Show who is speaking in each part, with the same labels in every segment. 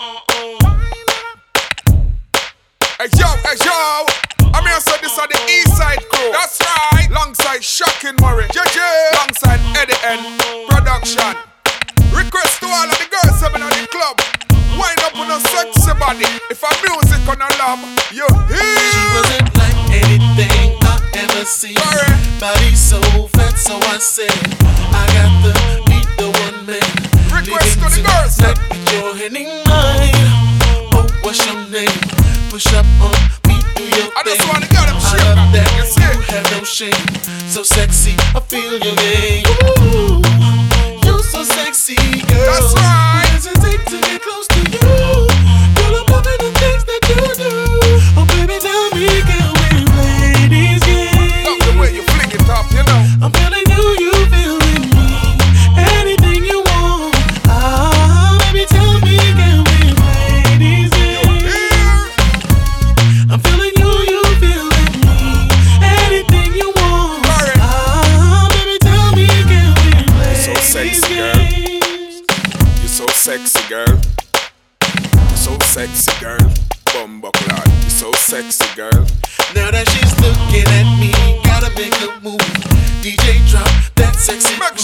Speaker 1: Hey yo, hey yo. I'm here said this on the east side crew. That's right. Alongside Shocking Murray. JJ. Alongside Eddie N. Production. Request to all of the girls coming on the club. Wind up on a sexy body. If I music on a love, you hear.
Speaker 2: She wasn't like anything I ever seen.
Speaker 1: Sorry.
Speaker 2: Body so fat, so I said I got the beat the one man.
Speaker 1: Request to the girls.
Speaker 2: Your hand in mine. Oh, what's your name? Push up on me, do your
Speaker 1: I
Speaker 2: thing.
Speaker 1: just wanna get them
Speaker 2: I love that
Speaker 1: You
Speaker 2: have no shame. So sexy, I feel your game. Sexy, girl.
Speaker 1: Bumba clad. You're so sexy, girl.
Speaker 2: Now that she's looking at me, gotta make a move. DJ drop that sexy
Speaker 1: Make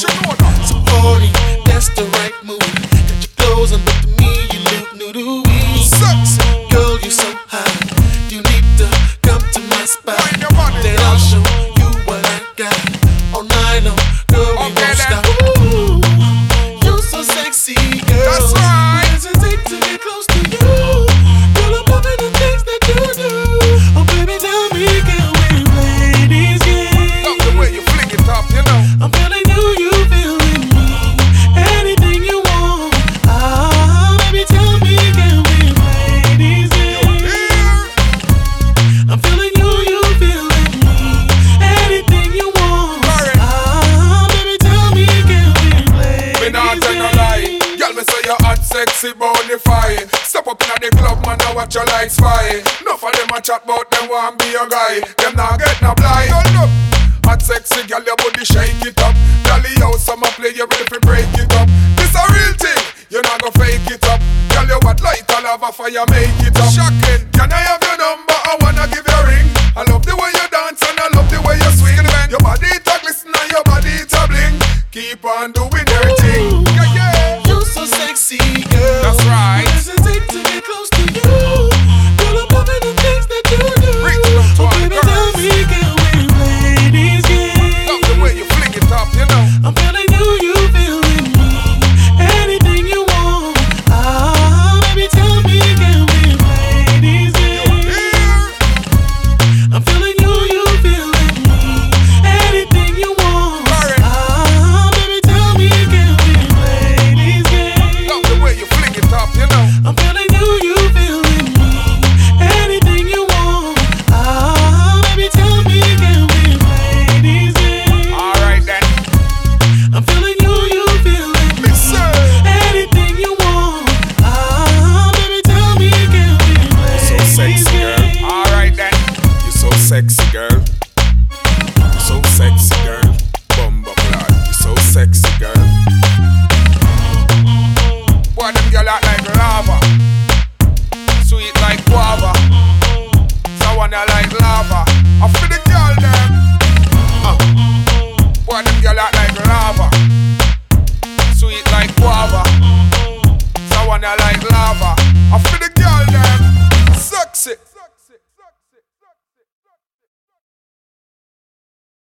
Speaker 1: sexy, bonafide. Step up inna the club, man, I watch your lights fire. No of them a chat about them want be your guy. Them not get no blind. Hot, sexy, girl, your body shake it up. Dolly house, I'ma play you ready to break it up. This a real thing. You not go fake it up. Girl, you what like a lava fire, make it up. Shocking. Can I have hot like lava, sweet like guava. Sour like lava. I feel the girl them. Uh. Boy, them girl hot like lava, sweet like guava. Sour like lava. I feel the girl them. Sexy.